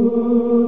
Ooh.